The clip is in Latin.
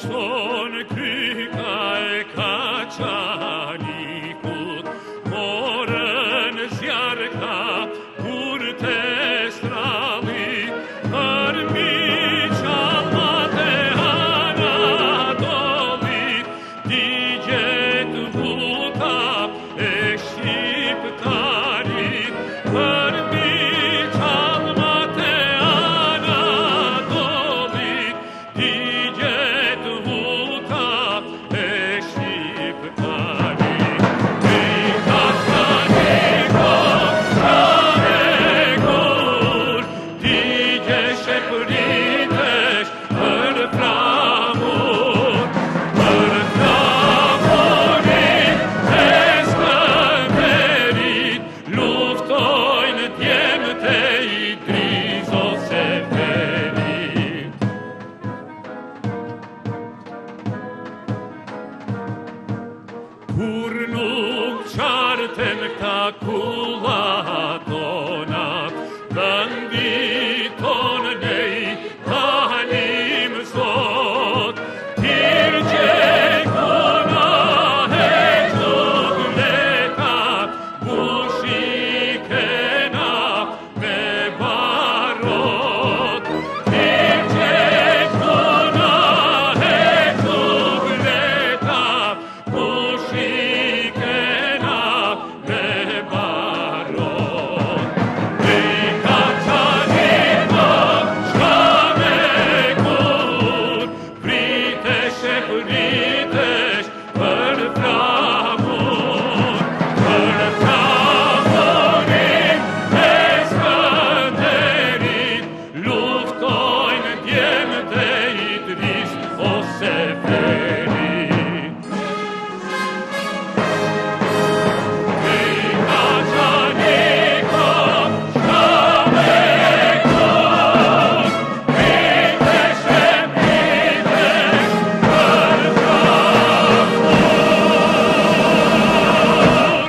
schon kühl pur nunc chartem taculat